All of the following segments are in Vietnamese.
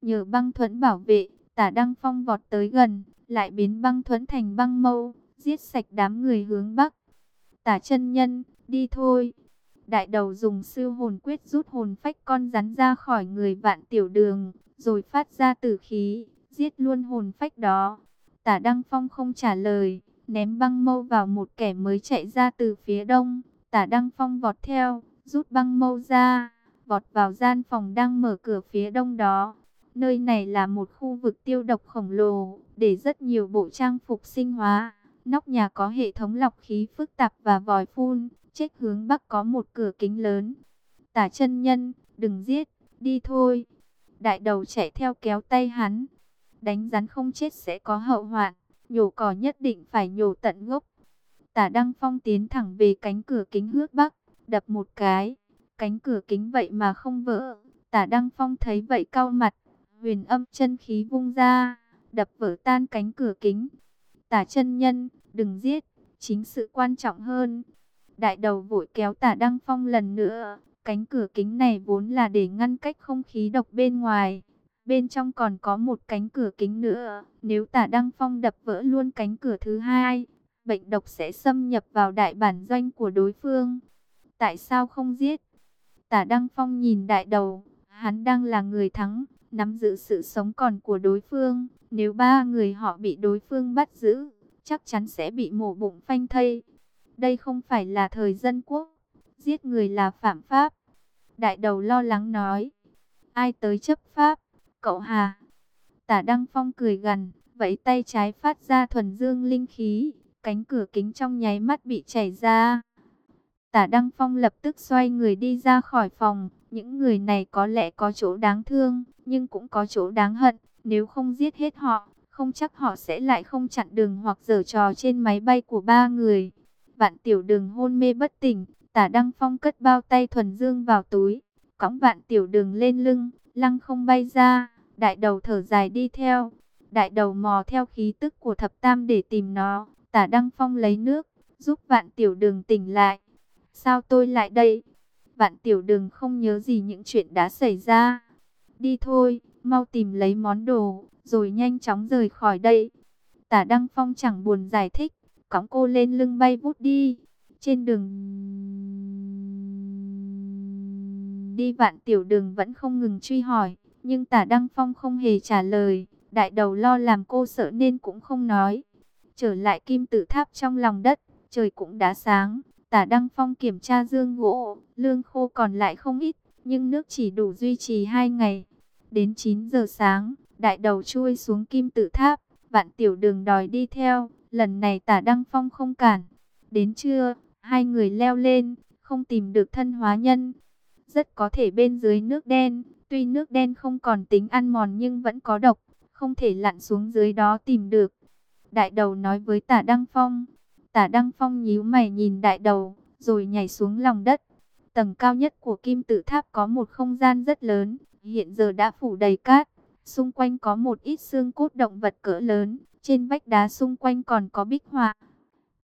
Nhờ băng thuẫn bảo vệ, tả Đăng Phong vọt tới gần, lại biến băng thuẫn thành băng mâu, giết sạch đám người hướng Bắc. Tả chân nhân, đi thôi. Đại đầu dùng sư hồn quyết rút hồn phách con rắn ra khỏi người vạn tiểu đường, rồi phát ra tử khí, giết luôn hồn phách đó. Tả Đăng Phong không trả lời, ném băng mâu vào một kẻ mới chạy ra từ phía đông. Tả Đăng Phong vọt theo, rút băng mâu ra, vọt vào gian phòng đang mở cửa phía đông đó. Nơi này là một khu vực tiêu độc khổng lồ, để rất nhiều bộ trang phục sinh hóa. Nóc nhà có hệ thống lọc khí phức tạp và vòi phun, chết hướng bắc có một cửa kính lớn. Tả chân nhân, đừng giết, đi thôi. Đại đầu chạy theo kéo tay hắn. Đánh rắn không chết sẽ có hậu hoạn, nhổ cỏ nhất định phải nhổ tận gốc. Tả Đăng Phong tiến thẳng về cánh cửa kính hước bắc, đập một cái. Cánh cửa kính vậy mà không vỡ. Tả Đăng Phong thấy vậy cau mặt, huyền âm chân khí vung ra, đập vỡ tan cánh cửa kính. Tả chân nhân, đừng giết, chính sự quan trọng hơn. Đại đầu vội kéo tả Đăng Phong lần nữa, cánh cửa kính này vốn là để ngăn cách không khí độc bên ngoài. Bên trong còn có một cánh cửa kính nữa, nếu tả Đăng Phong đập vỡ luôn cánh cửa thứ hai, bệnh độc sẽ xâm nhập vào đại bản doanh của đối phương. Tại sao không giết? Tả Đăng Phong nhìn đại đầu, hắn đang là người thắng, nắm giữ sự sống còn của đối phương. Nếu ba người họ bị đối phương bắt giữ, chắc chắn sẽ bị mổ bụng phanh thây. Đây không phải là thời dân quốc, giết người là phạm pháp. Đại đầu lo lắng nói, ai tới chấp pháp, cậu Hà. Tả Đăng Phong cười gần, vẫy tay trái phát ra thuần dương linh khí, cánh cửa kính trong nháy mắt bị chảy ra. Tả Đăng Phong lập tức xoay người đi ra khỏi phòng, những người này có lẽ có chỗ đáng thương, nhưng cũng có chỗ đáng hận. Nếu không giết hết họ, không chắc họ sẽ lại không chặn đường hoặc giở trò trên máy bay của ba người. Vạn tiểu đường hôn mê bất tỉnh, tả Đăng Phong cất bao tay thuần dương vào túi, cõng vạn tiểu đường lên lưng, lăng không bay ra, đại đầu thở dài đi theo. Đại đầu mò theo khí tức của thập tam để tìm nó, tả Đăng Phong lấy nước, giúp vạn tiểu đường tỉnh lại. Sao tôi lại đây? Vạn tiểu đường không nhớ gì những chuyện đã xảy ra. Đi thôi, mau tìm lấy món đồ, rồi nhanh chóng rời khỏi đây. Tả Đăng Phong chẳng buồn giải thích, cõng cô lên lưng bay vút đi. Trên đường đi vạn tiểu đường vẫn không ngừng truy hỏi, nhưng tả Đăng Phong không hề trả lời. Đại đầu lo làm cô sợ nên cũng không nói. Trở lại kim tự tháp trong lòng đất, trời cũng đã sáng. Tả Đăng Phong kiểm tra dương gỗ, lương khô còn lại không ít, nhưng nước chỉ đủ duy trì 2 ngày. Đến 9 giờ sáng, đại đầu chui xuống kim tự tháp, vạn tiểu đường đòi đi theo, lần này tả Đăng Phong không cản. Đến trưa, hai người leo lên, không tìm được thân hóa nhân. Rất có thể bên dưới nước đen, tuy nước đen không còn tính ăn mòn nhưng vẫn có độc, không thể lặn xuống dưới đó tìm được. Đại đầu nói với tả Đăng Phong, tả Đăng Phong nhíu mày nhìn đại đầu, rồi nhảy xuống lòng đất. Tầng cao nhất của kim tự tháp có một không gian rất lớn, hiện giờ đã phủ đầy cát. Xung quanh có một ít xương cốt động vật cỡ lớn, trên vách đá xung quanh còn có bích họa.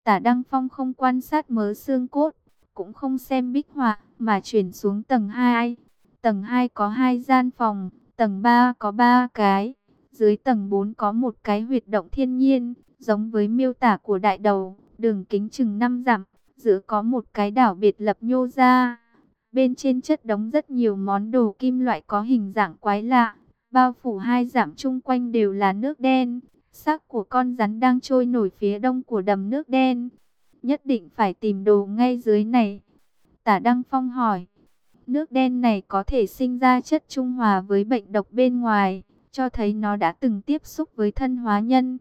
Tả Đăng Phong không quan sát mớ xương cốt, cũng không xem bích họa, mà chuyển xuống tầng 2. Tầng 2 có hai gian phòng, tầng 3 có 3 cái, dưới tầng 4 có một cái huyệt động thiên nhiên, giống với miêu tả của đại đầu, đường kính chừng 5 dặm, giữa có một cái đảo biệt lập nhô ra. Bên trên chất đống rất nhiều món đồ kim loại có hình dạng quái lạ, bao phủ hai giảm chung quanh đều là nước đen. Xác của con rắn đang trôi nổi phía đông của đầm nước đen. Nhất định phải tìm đồ ngay dưới này. Tả Đăng Phong hỏi, nước đen này có thể sinh ra chất trung hòa với bệnh độc bên ngoài, cho thấy nó đã từng tiếp xúc với thân hóa nhân.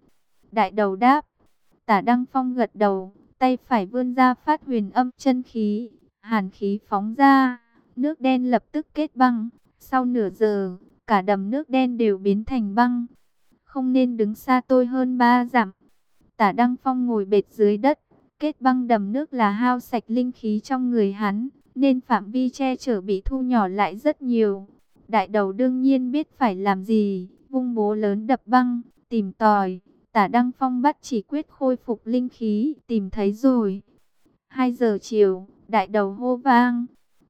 Đại đầu đáp, tả Đăng Phong gật đầu, tay phải vươn ra phát huyền âm chân khí, hàn khí phóng ra, nước đen lập tức kết băng. Sau nửa giờ, cả đầm nước đen đều biến thành băng. Không nên đứng xa tôi hơn ba dặm. Tả Đăng Phong ngồi bệt dưới đất, kết băng đầm nước là hao sạch linh khí trong người hắn, nên phạm vi che chở bị thu nhỏ lại rất nhiều. Đại đầu đương nhiên biết phải làm gì, vung bố lớn đập băng, tìm tòi. Tả Đăng Phong bắt chỉ quyết khôi phục linh khí, tìm thấy rồi. 2 giờ chiều, đại đầu hô vang.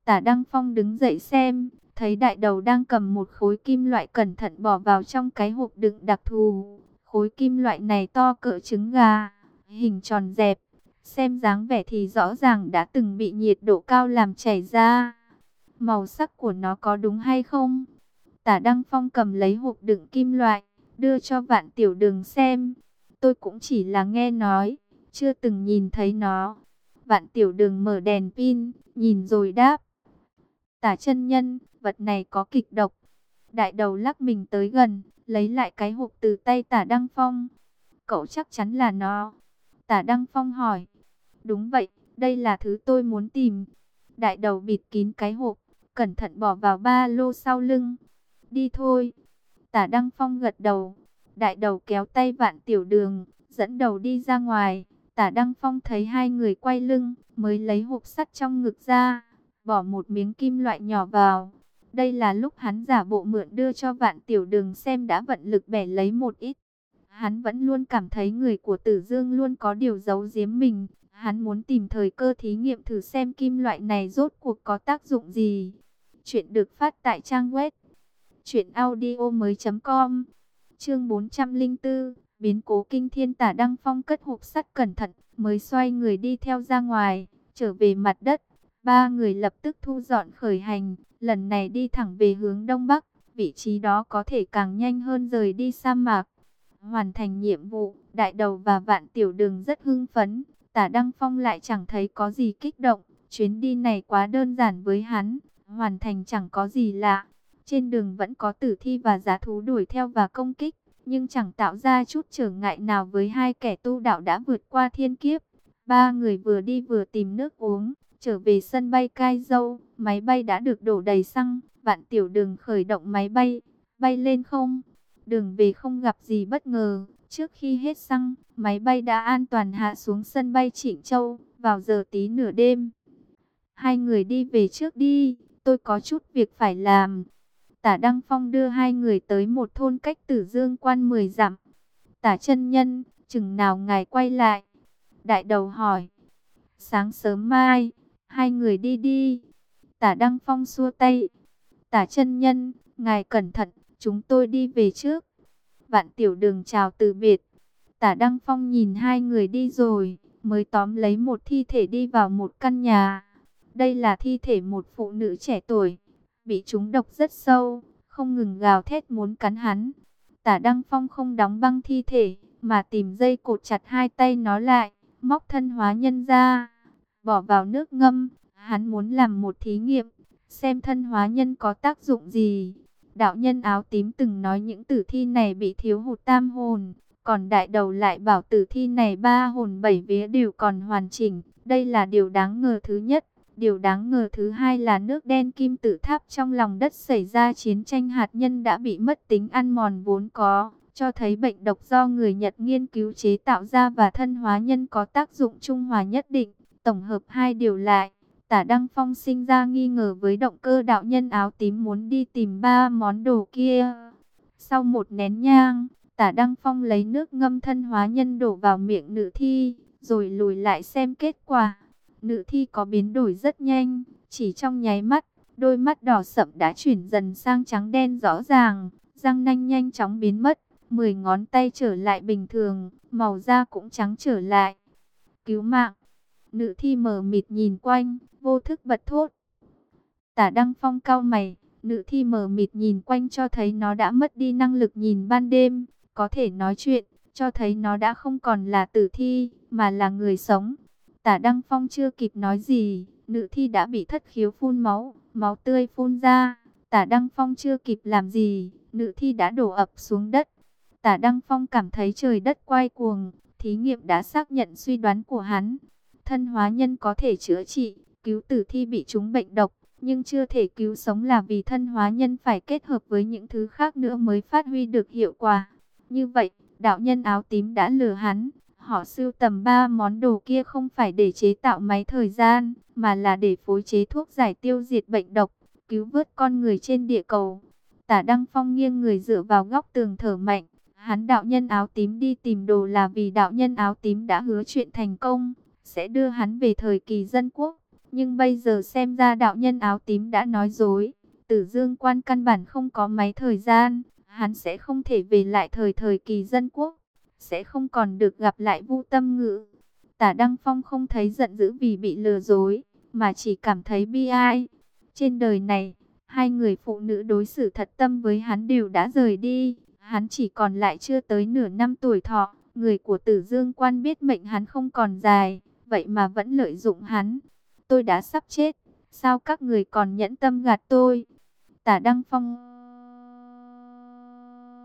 Tả Đăng Phong đứng dậy xem, thấy đại đầu đang cầm một khối kim loại cẩn thận bỏ vào trong cái hộp đựng đặc thù. Khối kim loại này to cỡ trứng gà, hình tròn dẹp, xem dáng vẻ thì rõ ràng đã từng bị nhiệt độ cao làm chảy ra. Màu sắc của nó có đúng hay không? Tả Đăng Phong cầm lấy hộp đựng kim loại, đưa cho vạn tiểu đường xem. Tôi cũng chỉ là nghe nói, chưa từng nhìn thấy nó. Vạn tiểu đường mở đèn pin, nhìn rồi đáp. Tả chân nhân, vật này có kịch độc. Đại đầu lắc mình tới gần, lấy lại cái hộp từ tay tả Đăng Phong. Cậu chắc chắn là nó. Tả Đăng Phong hỏi. Đúng vậy, đây là thứ tôi muốn tìm. Đại đầu bịt kín cái hộp, cẩn thận bỏ vào ba lô sau lưng. Đi thôi. Tả Đăng Phong gật đầu. Đại đầu kéo tay vạn tiểu đường, dẫn đầu đi ra ngoài. Tả Đăng Phong thấy hai người quay lưng, mới lấy hộp sắt trong ngực ra, bỏ một miếng kim loại nhỏ vào. Đây là lúc hắn giả bộ mượn đưa cho vạn tiểu đường xem đã vận lực bẻ lấy một ít. Hắn vẫn luôn cảm thấy người của Tử Dương luôn có điều giấu giếm mình. Hắn muốn tìm thời cơ thí nghiệm thử xem kim loại này rốt cuộc có tác dụng gì. Chuyện được phát tại trang web truyệnaudiomoi.com. Chương 404, biến cố kinh thiên Tả Đăng Phong cất hộp sắt cẩn thận, mới xoay người đi theo ra ngoài, trở về mặt đất. Ba người lập tức thu dọn khởi hành, lần này đi thẳng về hướng đông bắc, vị trí đó có thể càng nhanh hơn rời đi sa mạc. Hoàn thành nhiệm vụ, đại đầu và vạn tiểu đường rất hưng phấn, tả Đăng Phong lại chẳng thấy có gì kích động, chuyến đi này quá đơn giản với hắn, hoàn thành chẳng có gì lạ. Trên đường vẫn có tử thi và giá thú đuổi theo và công kích, nhưng chẳng tạo ra chút trở ngại nào với hai kẻ tu đạo đã vượt qua thiên kiếp. Ba người vừa đi vừa tìm nước uống, trở về sân bay Cai Dâu, máy bay đã được đổ đầy xăng, vạn tiểu đường khởi động máy bay, bay lên không. Đường về không gặp gì bất ngờ, trước khi hết xăng, máy bay đã an toàn hạ xuống sân bay Trịnh Châu, vào giờ tí nửa đêm. Hai người đi về trước đi, tôi có chút việc phải làm. Tả Đăng Phong đưa hai người tới một thôn cách tử dương quan 10 dặm. Tả chân nhân, chừng nào ngài quay lại? Đại đầu hỏi. Sáng sớm mai, hai người đi đi. Tả Đăng Phong xua tay. Tả chân nhân, ngài cẩn thận, chúng tôi đi về trước. Vạn tiểu đường chào từ biệt. Tả Đăng Phong nhìn hai người đi rồi, mới tóm lấy một thi thể đi vào một căn nhà. Đây là thi thể một phụ nữ trẻ tuổi, bị trúng độc rất sâu, không ngừng gào thét muốn cắn hắn. Tả Đăng Phong không đóng băng thi thể, mà tìm dây cột chặt hai tay nó lại, móc thân hóa nhân ra, bỏ vào nước ngâm. Hắn muốn làm một thí nghiệm, xem thân hóa nhân có tác dụng gì. Đạo nhân áo tím từng nói những tử thi này bị thiếu hụt tam hồn, còn đại đầu lại bảo tử thi này ba hồn bảy vía đều còn hoàn chỉnh. Đây là điều đáng ngờ thứ nhất. Điều đáng ngờ thứ hai là nước đen kim tự tháp trong lòng đất xảy ra chiến tranh hạt nhân đã bị mất tính ăn mòn vốn có, cho thấy bệnh độc do người Nhật nghiên cứu chế tạo ra và thân hóa nhân có tác dụng trung hòa nhất định. Tổng hợp hai điều lại, tả Đăng Phong sinh ra nghi ngờ với động cơ đạo nhân áo tím muốn đi tìm ba món đồ kia. Sau một nén nhang, tả Đăng Phong lấy nước ngâm thân hóa nhân đổ vào miệng nữ thi, rồi lùi lại xem kết quả. Nữ thi có biến đổi rất nhanh, chỉ trong nháy mắt, đôi mắt đỏ sậm đã chuyển dần sang trắng đen rõ ràng, răng nanh nhanh chóng biến mất, mười ngón tay trở lại bình thường, màu da cũng trắng trở lại. Cứu mạng! Nữ thi mờ mịt nhìn quanh, vô thức bật thốt. Tả Đăng Phong cao mày, nữ thi mờ mịt nhìn quanh cho thấy nó đã mất đi năng lực nhìn ban đêm, có thể nói chuyện, cho thấy nó đã không còn là tử thi, mà là người sống. Tả Đăng Phong chưa kịp nói gì, nữ thi đã bị thất khiếu phun máu, máu tươi phun ra. Tả Đăng Phong chưa kịp làm gì, nữ thi đã đổ ập xuống đất. Tả Đăng Phong cảm thấy trời đất quay cuồng, thí nghiệm đã xác nhận suy đoán của hắn. Thân hóa nhân có thể chữa trị, cứu tử thi bị trúng bệnh độc, nhưng chưa thể cứu sống là vì thân hóa nhân phải kết hợp với những thứ khác nữa mới phát huy được hiệu quả. Như vậy, đạo nhân áo tím đã lừa hắn. Họ sưu tầm ba món đồ kia không phải để chế tạo máy thời gian, mà là để phối chế thuốc giải tiêu diệt bệnh độc, cứu vớt con người trên địa cầu. Tả Đăng Phong nghiêng người dựa vào góc tường thở mạnh. Hắn đạo nhân áo tím đi tìm đồ là vì đạo nhân áo tím đã hứa chuyện thành công, sẽ đưa hắn về thời kỳ dân quốc. Nhưng bây giờ xem ra đạo nhân áo tím đã nói dối. tử dương quan căn bản không có máy thời gian, hắn sẽ không thể về lại thời thời kỳ dân quốc, sẽ không còn được gặp lại vu tâm ngữ. Tả Đăng Phong không thấy giận dữ vì bị lừa dối, mà chỉ cảm thấy bi ai. Trên đời này, hai người phụ nữ đối xử thật tâm với hắn đều đã rời đi, hắn chỉ còn lại chưa tới nửa năm tuổi thọ. Người của tử dương quan biết mệnh hắn không còn dài, vậy mà vẫn lợi dụng hắn. Tôi đã sắp chết, sao các người còn nhẫn tâm gạt tôi? Tả Đăng Phong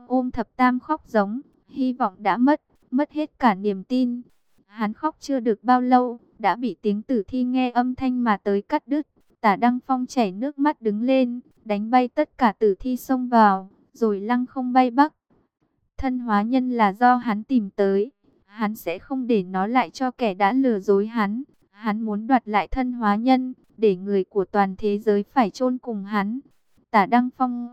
ôm thập tam khóc giống, hy vọng đã mất, mất hết cả niềm tin. Hắn khóc chưa được bao lâu, đã bị tiếng tử thi nghe âm thanh mà tới cắt đứt. Tả Đăng Phong chảy nước mắt đứng lên, đánh bay tất cả tử thi xông vào, rồi lăng không bay bắc. Thân hóa nhân là do hắn tìm tới, hắn sẽ không để nó lại cho kẻ đã lừa dối hắn. Hắn muốn đoạt lại thân hóa nhân, để người của toàn thế giới phải chôn cùng hắn. Tả Đăng Phong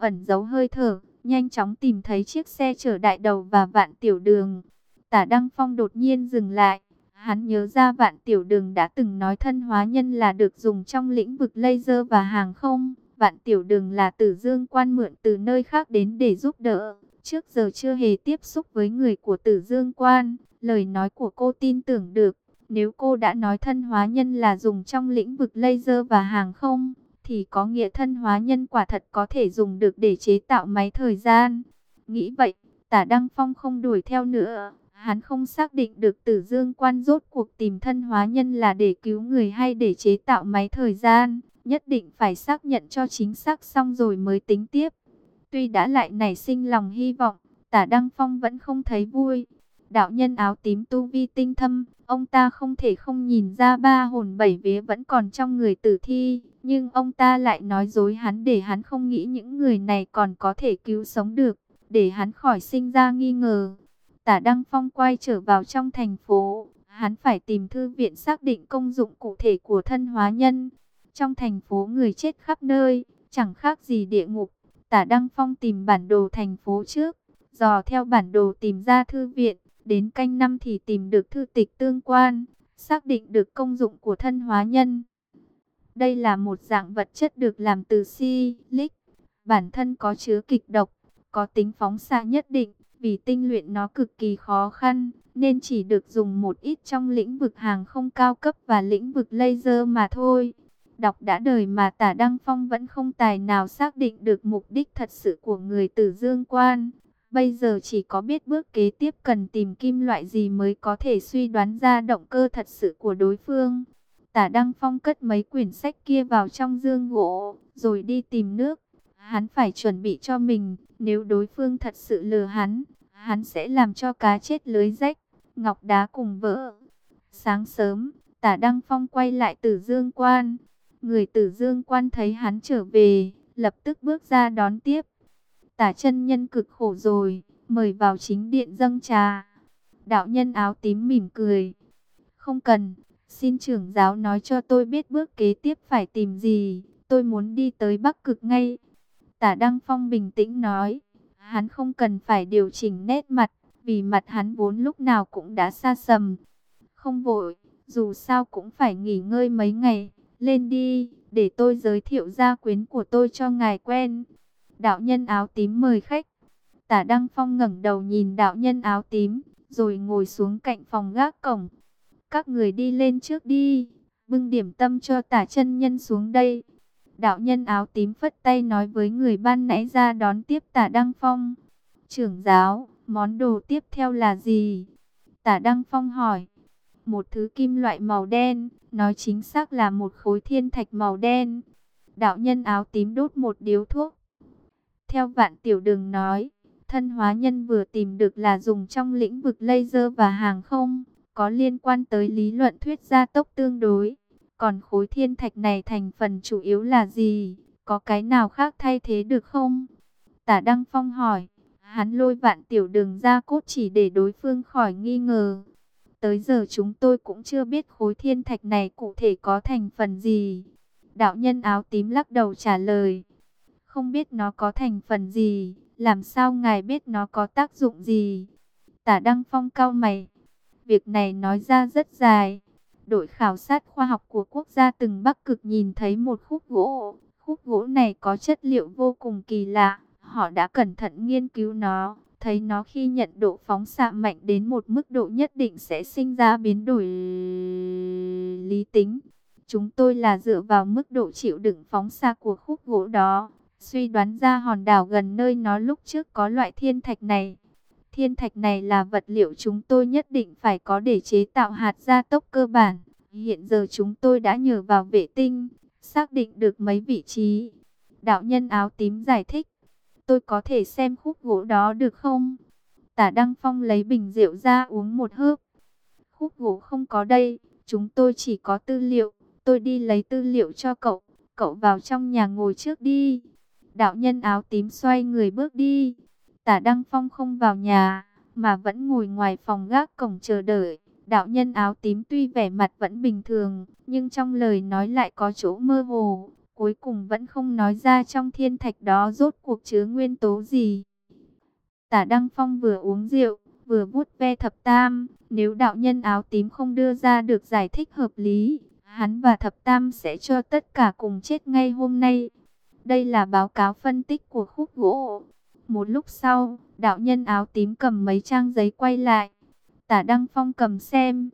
ẩn giấu hơi thở, nhanh chóng tìm thấy chiếc xe chở đại đầu và vạn tiểu đường. Tả Đăng Phong đột nhiên dừng lại. Hắn nhớ ra vạn tiểu đường đã từng nói thân hóa nhân là được dùng trong lĩnh vực laser và hàng không. Vạn tiểu đường là tử dương quan mượn từ nơi khác đến để giúp đỡ. Trước giờ chưa hề tiếp xúc với người của tử dương quan. Lời nói của cô tin tưởng được. Nếu cô đã nói thân hóa nhân là dùng trong lĩnh vực laser và hàng không, thì có nghĩa thân hóa nhân quả thật có thể dùng được để chế tạo máy thời gian. Nghĩ vậy, tả Đăng Phong không đuổi theo nữa. Hắn không xác định được tử dương quan rốt cuộc tìm thân hóa nhân là để cứu người hay để chế tạo máy thời gian. Nhất định phải xác nhận cho chính xác xong rồi mới tính tiếp. Tuy đã lại nảy sinh lòng hy vọng, tả Đăng Phong vẫn không thấy vui. Đạo nhân áo tím tu vi tinh thâm, ông ta không thể không nhìn ra ba hồn bảy vía vẫn còn trong người tử thi. Nhưng ông ta lại nói dối hắn để hắn không nghĩ những người này còn có thể cứu sống được, để hắn khỏi sinh ra nghi ngờ. Tả Đăng Phong quay trở vào trong thành phố, hắn phải tìm thư viện xác định công dụng cụ thể của thân hóa nhân. Trong thành phố người chết khắp nơi, chẳng khác gì địa ngục. Tả Đăng Phong tìm bản đồ thành phố trước, dò theo bản đồ tìm ra thư viện, đến canh năm thì tìm được thư tịch tương quan, xác định được công dụng của thân hóa nhân. Đây là một dạng vật chất được làm từ silic, bản thân có chứa kịch độc, có tính phóng xạ nhất định, vì tinh luyện nó cực kỳ khó khăn, nên chỉ được dùng một ít trong lĩnh vực hàng không cao cấp và lĩnh vực laser mà thôi. Đọc đã đời mà tả Đăng Phong vẫn không tài nào xác định được mục đích thật sự của người tử dương quan. Bây giờ chỉ có biết bước kế tiếp cần tìm kim loại gì mới có thể suy đoán ra động cơ thật sự của đối phương. Tả Đăng Phong cất mấy quyển sách kia vào trong dương gỗ, rồi đi tìm nước. Hắn phải chuẩn bị cho mình, nếu đối phương thật sự lừa hắn, hắn sẽ làm cho cá chết lưới rách, ngọc đá cùng vỡ. Sáng sớm, tả Đăng Phong quay lại tử dương quan. Người tử dương quan thấy hắn trở về, lập tức bước ra đón tiếp. Tả chân nhân cực khổ rồi, mời vào chính điện dâng trà. Đạo nhân áo tím mỉm cười. Không cần, xin trưởng giáo nói cho tôi biết bước kế tiếp phải tìm gì. Tôi muốn đi tới Bắc Cực ngay. Tả Đăng Phong bình tĩnh nói. Hắn không cần phải điều chỉnh nét mặt, vì mặt hắn vốn lúc nào cũng đã xa sầm. Không vội, dù sao cũng phải nghỉ ngơi mấy ngày. Lên đi, để tôi giới thiệu gia quyến của tôi cho ngài quen. Đạo nhân áo tím mời khách. Tả Đăng Phong ngẩng đầu nhìn đạo nhân áo tím, rồi ngồi xuống cạnh phòng gác cổng. Các người đi lên trước đi, bưng điểm tâm cho tả chân nhân xuống đây. Đạo nhân áo tím phất tay nói với người ban nãy ra đón tiếp tả Đăng Phong. Trưởng giáo, món đồ tiếp theo là gì? Tả Đăng Phong hỏi. Một thứ kim loại màu đen, nói chính xác là một khối thiên thạch màu đen. Đạo nhân áo tím đốt một điếu thuốc. Theo vạn tiểu đường nói, thân hóa nhân vừa tìm được là dùng trong lĩnh vực laser và hàng không, có liên quan tới lý luận thuyết gia tốc tương đối. Còn khối thiên thạch này thành phần chủ yếu là gì? Có cái nào khác thay thế được không? Tả Đăng Phong hỏi. Hắn lôi vạn tiểu đường ra cốt chỉ để đối phương khỏi nghi ngờ. Tới giờ chúng tôi cũng chưa biết khối thiên thạch này cụ thể có thành phần gì. Đạo nhân áo tím lắc đầu trả lời. Không biết nó có thành phần gì, làm sao ngài biết nó có tác dụng gì? Tả Đăng Phong cao mày. Việc này nói ra rất dài. đội khảo sát khoa học của quốc gia từng Bắc Cực nhìn thấy một khúc gỗ. Khúc gỗ này có chất liệu vô cùng kỳ lạ. Họ đã cẩn thận nghiên cứu nó, thấy nó khi nhận độ phóng xạ mạnh đến một mức độ nhất định sẽ sinh ra biến đổi lý tính. Chúng tôi là dựa vào mức độ chịu đựng phóng xạ của khúc gỗ đó, suy đoán ra hòn đảo gần nơi nó lúc trước có loại thiên thạch này. Thiên thạch này là vật liệu chúng tôi nhất định phải có để chế tạo hạt gia tốc cơ bản. Hiện giờ chúng tôi đã nhờ vào vệ tinh, xác định được mấy vị trí. Đạo nhân áo tím giải thích, tôi có thể xem khúc gỗ đó được không? Tả Đăng Phong lấy bình rượu ra uống một hớp. Khúc gỗ không có đây, chúng tôi chỉ có tư liệu. Tôi đi lấy tư liệu cho cậu, cậu vào trong nhà ngồi trước đi. Đạo nhân áo tím xoay người bước đi. Tả Đăng Phong không vào nhà, mà vẫn ngồi ngoài phòng gác cổng chờ đợi. Đạo nhân áo tím tuy vẻ mặt vẫn bình thường, nhưng trong lời nói lại có chỗ mơ hồ. Cuối cùng vẫn không nói ra trong thiên thạch đó rốt cuộc chứa nguyên tố gì. Tả Đăng Phong vừa uống rượu, vừa vuốt ve thập tam. Nếu đạo nhân áo tím không đưa ra được giải thích hợp lý, hắn và thập tam sẽ cho tất cả cùng chết ngay hôm nay. Đây là báo cáo phân tích của khúc gỗ. Một lúc sau, đạo nhân áo tím cầm mấy trang giấy quay lại. Tả Đăng Phong cầm xem.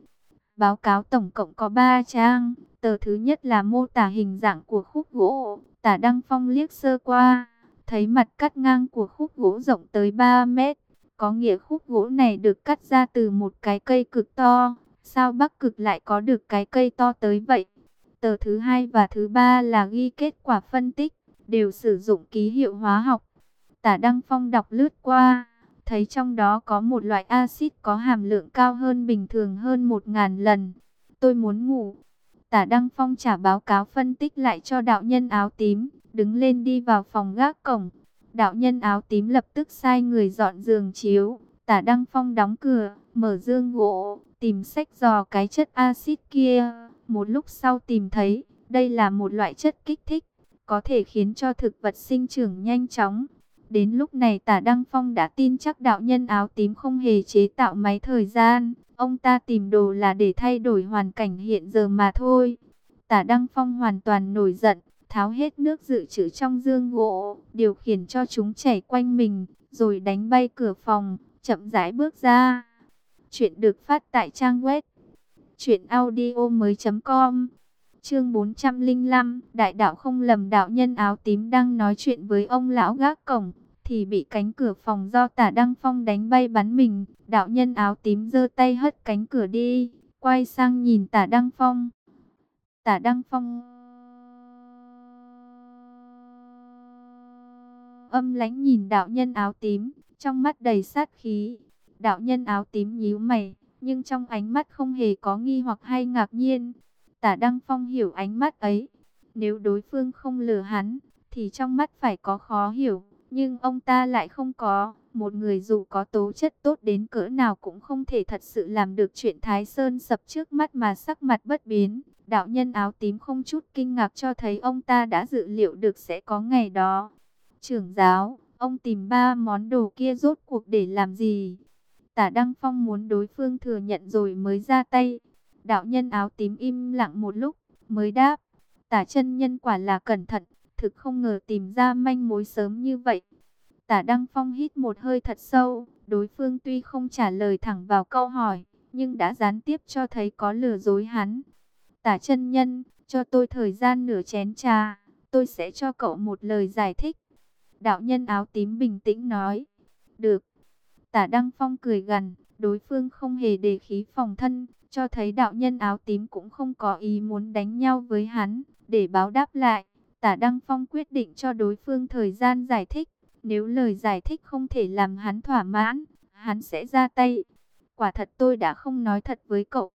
Báo cáo tổng cộng có 3 trang. Tờ thứ nhất là mô tả hình dạng của khúc gỗ. Tả Đăng Phong liếc sơ qua. Thấy mặt cắt ngang của khúc gỗ rộng tới 3 mét. Có nghĩa khúc gỗ này được cắt ra từ một cái cây cực to. Sao Bắc Cực lại có được cái cây to tới vậy? Tờ thứ hai và thứ ba là ghi kết quả phân tích. Đều sử dụng ký hiệu hóa học. Tả Đăng Phong đọc lướt qua, thấy trong đó có một loại axit có hàm lượng cao hơn bình thường hơn 1.000 lần. Tôi muốn ngủ. Tả Đăng Phong trả báo cáo phân tích lại cho đạo nhân áo tím, đứng lên đi vào phòng gác cổng. Đạo nhân áo tím lập tức sai người dọn giường chiếu. Tả Đăng Phong đóng cửa, mở dương gỗ, tìm sách dò cái chất axit kia. Một lúc sau tìm thấy, đây là một loại chất kích thích, có thể khiến cho thực vật sinh trưởng nhanh chóng. Đến lúc này tả Đăng Phong đã tin chắc đạo nhân áo tím không hề chế tạo máy thời gian. Ông ta tìm đồ là để thay đổi hoàn cảnh hiện giờ mà thôi. Tả Đăng Phong hoàn toàn nổi giận, tháo hết nước dự trữ trong dương gỗ, điều khiển cho chúng chảy quanh mình, rồi đánh bay cửa phòng, chậm rãi bước ra. Chuyện được phát tại trang web truyệnaudiomoi.com. Chương 405, đại đạo không lầm đạo nhân áo tím đang nói chuyện với ông lão gác cổng, thì bị cánh cửa phòng do tả Đăng Phong đánh bay bắn mình. Đạo nhân áo tím giơ tay hất cánh cửa đi, quay sang nhìn tả Đăng Phong. Tả Đăng Phong âm lãnh nhìn đạo nhân áo tím, trong mắt đầy sát khí. Đạo nhân áo tím nhíu mày, nhưng trong ánh mắt không hề có nghi hoặc hay ngạc nhiên. Tả Đăng Phong hiểu ánh mắt ấy. Nếu đối phương không lừa hắn, thì trong mắt phải có khó hiểu. Nhưng ông ta lại không có, một người dù có tố chất tốt đến cỡ nào cũng không thể thật sự làm được chuyện Thái Sơn sập trước mắt mà sắc mặt bất biến. Đạo nhân áo tím không chút kinh ngạc cho thấy ông ta đã dự liệu được sẽ có ngày đó. Trưởng giáo, ông tìm ba món đồ kia rốt cuộc để làm gì? Tả Đăng Phong muốn đối phương thừa nhận rồi mới ra tay. Đạo nhân áo tím im lặng một lúc, mới đáp. Tả chân nhân quả là cẩn thận, thực không ngờ tìm ra manh mối sớm như vậy. Tả Đăng Phong hít một hơi thật sâu, đối phương tuy không trả lời thẳng vào câu hỏi, nhưng đã gián tiếp cho thấy có lừa dối hắn. Tả chân nhân, cho tôi thời gian nửa chén trà, tôi sẽ cho cậu một lời giải thích. Đạo nhân áo tím bình tĩnh nói, được. Tả Đăng Phong cười gằn, đối phương không hề để khí phòng thân, cho thấy đạo nhân áo tím cũng không có ý muốn đánh nhau với hắn, để báo đáp lại. Tả Đăng Phong quyết định cho đối phương thời gian giải thích. Nếu lời giải thích không thể làm hắn thỏa mãn, hắn sẽ ra tay. Quả thật tôi đã không nói thật với cậu.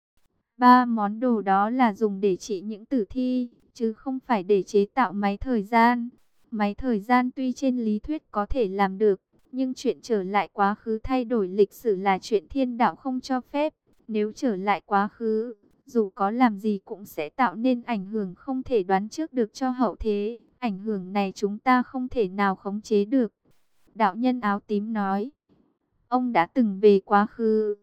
Ba món đồ đó là dùng để trị những tử thi, chứ không phải để chế tạo máy thời gian. Máy thời gian tuy trên lý thuyết có thể làm được, nhưng chuyện trở lại quá khứ thay đổi lịch sử là chuyện thiên đạo không cho phép. Nếu trở lại quá khứ, dù có làm gì cũng sẽ tạo nên ảnh hưởng không thể đoán trước được cho hậu thế. Ảnh hưởng này chúng ta không thể nào khống chế được. Đạo nhân áo tím nói, ông đã từng về quá khứ.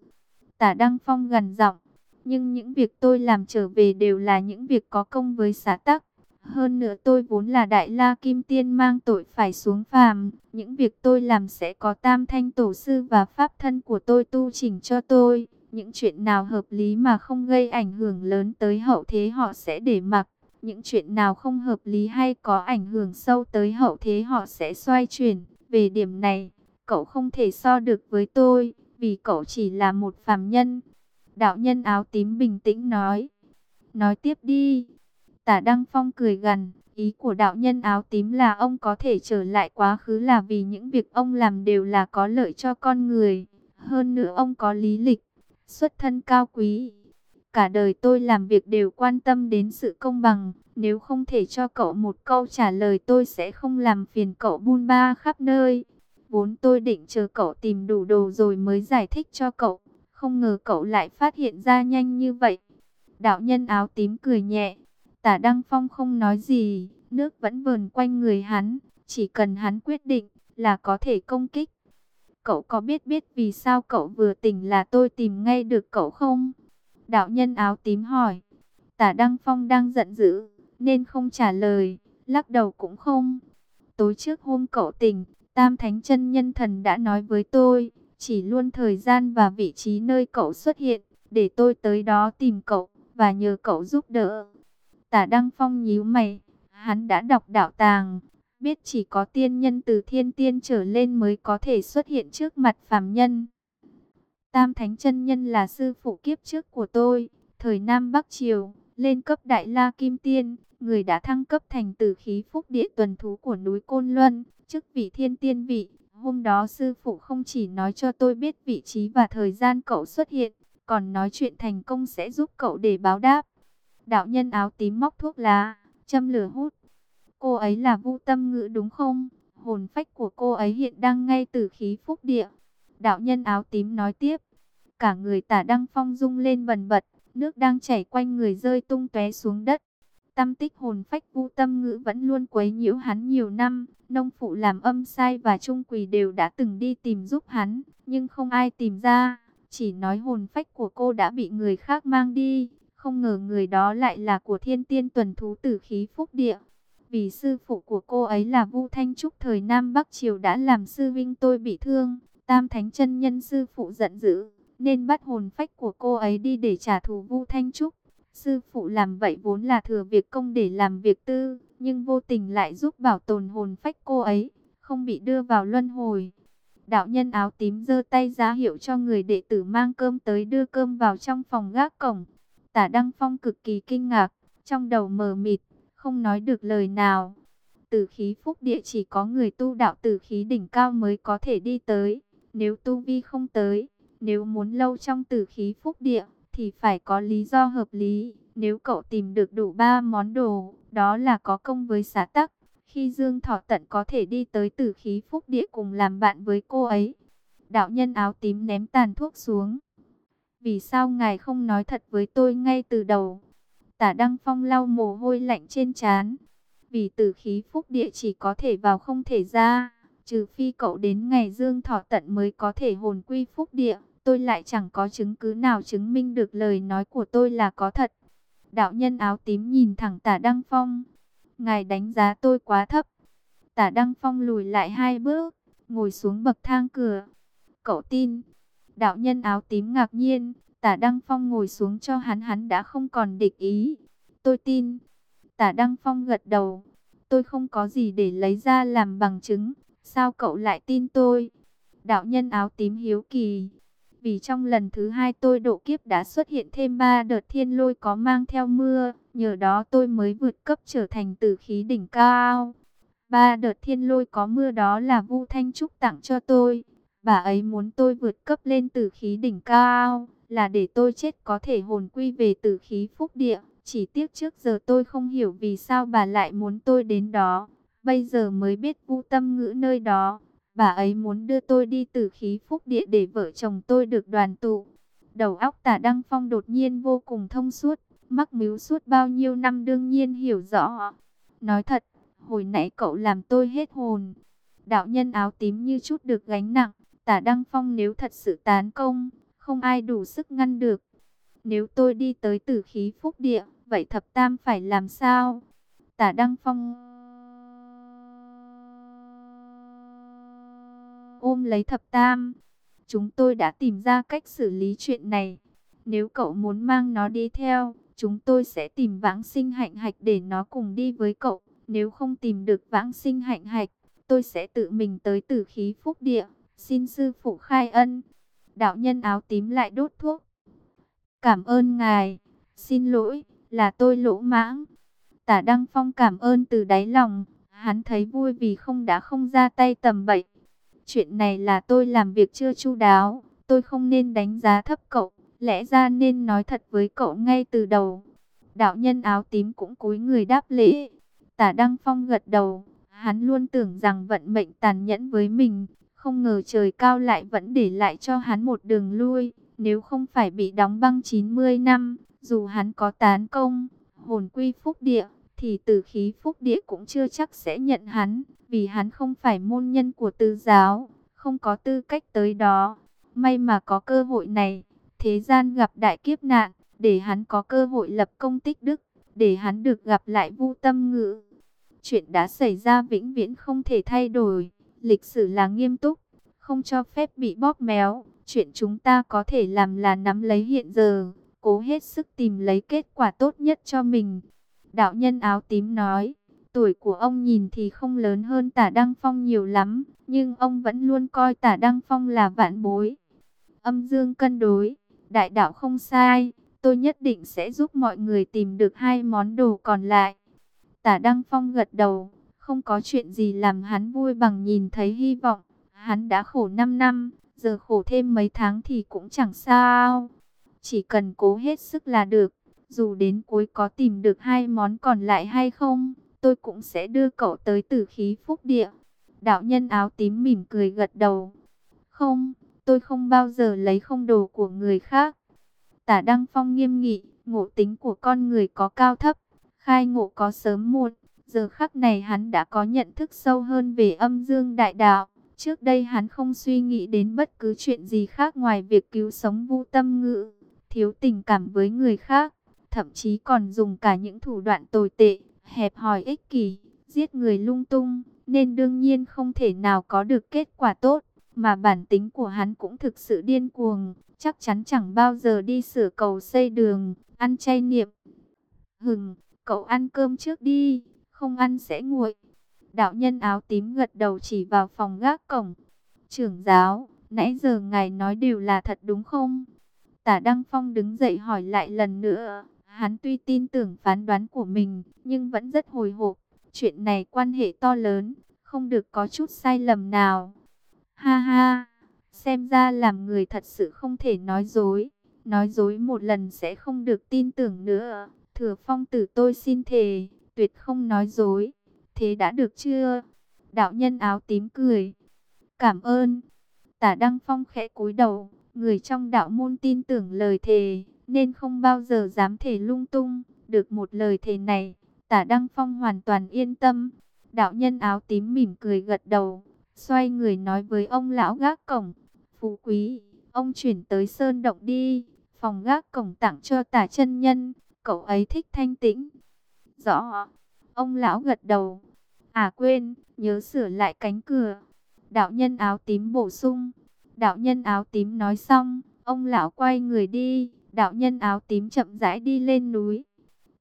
Tả Đăng Phong gần giọng, Nhưng những việc tôi làm trở về đều là những việc có công với xã tắc. Hơn nữa tôi vốn là Đại La Kim Tiên mang tội phải xuống phàm. Những việc tôi làm sẽ có tam thanh tổ sư và pháp thân của tôi tu chỉnh cho tôi. Những chuyện nào hợp lý mà không gây ảnh hưởng lớn tới hậu thế họ sẽ để mặc. Những chuyện nào không hợp lý hay có ảnh hưởng sâu tới hậu thế họ sẽ xoay chuyển. Về điểm này, cậu không thể so được với tôi, vì cậu chỉ là một phàm nhân. Đạo nhân áo tím bình tĩnh nói. Nói tiếp đi. Tả Đăng Phong cười gần, ý của đạo nhân áo tím là ông có thể trở lại quá khứ là vì những việc ông làm đều là có lợi cho con người. Hơn nữa ông có lý lịch, xuất thân cao quý. Cả đời tôi làm việc đều quan tâm đến sự công bằng. Nếu không thể cho cậu một câu trả lời, tôi sẽ không làm phiền cậu buôn ba khắp nơi. Vốn tôi định chờ cậu tìm đủ đồ rồi mới giải thích cho cậu. Không ngờ cậu lại phát hiện ra nhanh như vậy. Đạo nhân áo tím cười nhẹ. Tả Đăng Phong không nói gì. Nước vẫn vờn quanh người hắn. Chỉ cần hắn quyết định là có thể công kích. Cậu có biết biết vì sao cậu vừa tỉnh là tôi tìm ngay được cậu không? Đạo nhân áo tím hỏi. Tả Đăng Phong đang giận dữ, nên không trả lời, lắc đầu cũng không. Tối trước hôm cậu tỉnh, Tam Thánh chân Nhân Thần đã nói với tôi, chỉ luôn thời gian và vị trí nơi cậu xuất hiện, để tôi tới đó tìm cậu, và nhờ cậu giúp đỡ. Tả Đăng Phong nhíu mày, hắn đã đọc đạo tàng, biết chỉ có tiên nhân từ thiên tiên trở lên mới có thể xuất hiện trước mặt phàm nhân. Tam Thánh chân Nhân là sư phụ kiếp trước của tôi, thời Nam Bắc Triều, lên cấp Đại La Kim Tiên, người đã thăng cấp thành tử khí phúc địa tuần thú của núi Côn Luân, chức vị thiên tiên vị. Hôm đó sư phụ không chỉ nói cho tôi biết vị trí và thời gian cậu xuất hiện, còn nói chuyện thành công sẽ giúp cậu để báo đáp. Đạo nhân áo tím móc thuốc lá, châm lửa hút. Cô ấy là Vu Tâm Ngữ đúng không? Hồn phách của cô ấy hiện đang ngay từ khí phúc địa. Đạo nhân áo tím nói tiếp. Cả người tả đăng phong rung lên bần bật, nước đang chảy quanh người rơi tung tóe xuống đất. Tâm tích hồn phách vu tâm ngữ vẫn luôn quấy nhiễu hắn nhiều năm, nông phụ làm âm sai và trung quỳ đều đã từng đi tìm giúp hắn, nhưng không ai tìm ra, chỉ nói hồn phách của cô đã bị người khác mang đi, không ngờ người đó lại là của thiên tiên tuần thú tử khí phúc địa. Vì sư phụ của cô ấy là Vu Thanh Trúc thời Nam Bắc Triều đã làm sư vinh tôi bị thương, Tam Thánh chân Nhân sư phụ giận dữ, nên bắt hồn phách của cô ấy đi để trả thù Vu Thanh Trúc. Sư phụ làm vậy vốn là thừa việc công để làm việc tư, nhưng vô tình lại giúp bảo tồn hồn phách cô ấy, không bị đưa vào luân hồi. Đạo nhân áo tím giơ tay giá hiệu cho người đệ tử mang cơm tới đưa cơm vào trong phòng gác cổng. Tả Đăng Phong cực kỳ kinh ngạc, trong đầu mờ mịt, không nói được lời nào. Tử khí phúc địa chỉ có người tu đạo tử khí đỉnh cao mới có thể đi tới, nếu tu vi không tới, nếu muốn lâu trong tử khí phúc địa, thì phải có lý do hợp lý. Nếu cậu tìm được đủ ba món đồ, đó là có công với xã tắc. Khi Dương Thọ Tận có thể đi tới tử khí phúc địa cùng làm bạn với cô ấy. Đạo nhân áo tím ném tàn thuốc xuống. Vì sao ngài không nói thật với tôi ngay từ đầu? Tả Đăng Phong lau mồ hôi lạnh trên trán. Vì tử khí phúc địa chỉ có thể vào không thể ra. Trừ phi cậu đến ngày Dương Thọ Tận mới có thể hồn quy phúc địa tôi lại chẳng có chứng cứ nào chứng minh được lời nói của tôi là có thật. Đạo nhân áo tím nhìn thẳng tả Đăng Phong. Ngài đánh giá tôi quá thấp. Tả Đăng Phong lùi lại hai bước, ngồi xuống bậc thang cửa. Cậu tin. Đạo nhân áo tím ngạc nhiên, tả Đăng Phong ngồi xuống cho hắn hắn đã không còn địch ý. Tôi tin. Tả Đăng Phong gật đầu. Tôi không có gì để lấy ra làm bằng chứng. Sao cậu lại tin tôi? Đạo nhân áo tím hiếu kỳ. Vì trong lần thứ hai tôi độ kiếp đã xuất hiện thêm ba đợt thiên lôi có mang theo mưa, nhờ đó tôi mới vượt cấp trở thành tử khí đỉnh cao. Ba đợt thiên lôi có mưa đó là Vu Thanh Trúc tặng cho tôi. Bà ấy muốn tôi vượt cấp lên tử khí đỉnh cao, là để tôi chết có thể hồn quy về tử khí phúc địa. Chỉ tiếc trước giờ tôi không hiểu vì sao bà lại muốn tôi đến đó. Bây giờ mới biết vu tâm ngữ nơi đó Bà ấy muốn đưa tôi đi tử khí phúc địa để vợ chồng tôi được đoàn tụ. Đầu óc tả Đăng Phong đột nhiên vô cùng thông suốt, mắc miếu suốt bao nhiêu năm đương nhiên hiểu rõ. Nói thật, hồi nãy cậu làm tôi hết hồn. Đạo nhân áo tím như chút được gánh nặng, tả Đăng Phong nếu thật sự tán công, không ai đủ sức ngăn được. Nếu tôi đi tới tử khí phúc địa, vậy thập tam phải làm sao? Tả Đăng Phong ôm lấy thập tam. Chúng tôi đã tìm ra cách xử lý chuyện này. Nếu cậu muốn mang nó đi theo, chúng tôi sẽ tìm vãng sinh hạnh hạch để nó cùng đi với cậu. Nếu không tìm được vãng sinh hạnh hạch, tôi sẽ tự mình tới tử khí phúc địa, xin sư phụ khai ân. Đạo nhân áo tím lại đốt thuốc. Cảm ơn ngài, xin lỗi, là tôi lỗ mãng. Tả Đăng Phong cảm ơn từ đáy lòng, hắn thấy vui vì không đã không ra tay tầm bậy. Chuyện này là tôi làm việc chưa chu đáo, tôi không nên đánh giá thấp cậu, lẽ ra nên nói thật với cậu ngay từ đầu. Đạo nhân áo tím cũng cúi người đáp lễ. Tả Đăng Phong gật đầu, hắn luôn tưởng rằng vận mệnh tàn nhẫn với mình, không ngờ trời cao lại vẫn để lại cho hắn một đường lui. Nếu không phải bị đóng băng 90 năm, dù hắn có tán công, hồn quy phúc địa, thì tử khí phúc địa cũng chưa chắc sẽ nhận hắn, vì hắn không phải môn nhân của tư giáo, không có tư cách tới đó. May mà có cơ hội này, thế gian gặp đại kiếp nạn, để hắn có cơ hội lập công tích đức, để hắn được gặp lại vu tâm ngữ. Chuyện đã xảy ra vĩnh viễn không thể thay đổi, lịch sử là nghiêm túc, không cho phép bị bóp méo. Chuyện chúng ta có thể làm là nắm lấy hiện giờ, cố hết sức tìm lấy kết quả tốt nhất cho mình. Đạo nhân áo tím nói, tuổi của ông nhìn thì không lớn hơn tả Đăng Phong nhiều lắm, nhưng ông vẫn luôn coi tả Đăng Phong là vạn bối. Âm dương cân đối, đại đạo không sai, tôi nhất định sẽ giúp mọi người tìm được hai món đồ còn lại. Tả Đăng Phong gật đầu, không có chuyện gì làm hắn vui bằng nhìn thấy hy vọng. Hắn đã khổ 5 năm, giờ khổ thêm mấy tháng thì cũng chẳng sao. Chỉ cần cố hết sức là được. Dù đến cuối có tìm được hai món còn lại hay không, tôi cũng sẽ đưa cậu tới tử khí phúc địa. Đạo nhân áo tím mỉm cười gật đầu. Không, tôi không bao giờ lấy không đồ của người khác. Tả Đăng Phong nghiêm nghị, ngộ tính của con người có cao thấp, khai ngộ có sớm muộn. Giờ khắc này hắn đã có nhận thức sâu hơn về âm dương đại đạo. Trước đây hắn không suy nghĩ đến bất cứ chuyện gì khác ngoài việc cứu sống vu tâm ngữ, thiếu tình cảm với người khác thậm chí còn dùng cả những thủ đoạn tồi tệ, hẹp hòi ích kỷ, giết người lung tung, nên đương nhiên không thể nào có được kết quả tốt, mà bản tính của hắn cũng thực sự điên cuồng, chắc chắn chẳng bao giờ đi sửa cầu xây đường, ăn chay niệm. Hừng, cậu ăn cơm trước đi, không ăn sẽ nguội. Đạo nhân áo tím gật đầu chỉ vào phòng gác cổng. Trưởng giáo, nãy giờ ngài nói đều là thật đúng không? Tả Đăng Phong đứng dậy hỏi lại lần nữa. Hắn tuy tin tưởng phán đoán của mình, nhưng vẫn rất hồi hộp. Chuyện này quan hệ to lớn, không được có chút sai lầm nào. Ha ha, xem ra làm người thật sự không thể nói dối. Nói dối một lần sẽ không được tin tưởng nữa. Thừa phong tử tôi xin thề, tuyệt không nói dối. Thế đã được chưa? Đạo nhân áo tím cười. Cảm ơn. Tả Đăng Phong khẽ cúi đầu, người trong đạo môn tin tưởng lời thề nên không bao giờ dám thể lung tung. Được một lời thề này, tả Đăng Phong hoàn toàn yên tâm. Đạo nhân áo tím mỉm cười gật đầu, xoay người nói với ông lão gác cổng. Phú quý, ông chuyển tới sơn động đi, phòng gác cổng tặng cho tả chân nhân, cậu ấy thích thanh tĩnh. Rõ, ông lão gật đầu. À quên, nhớ sửa lại cánh cửa. Đạo nhân áo tím bổ sung. Đạo nhân áo tím nói xong, ông lão quay người đi. Đạo nhân áo tím chậm rãi đi lên núi.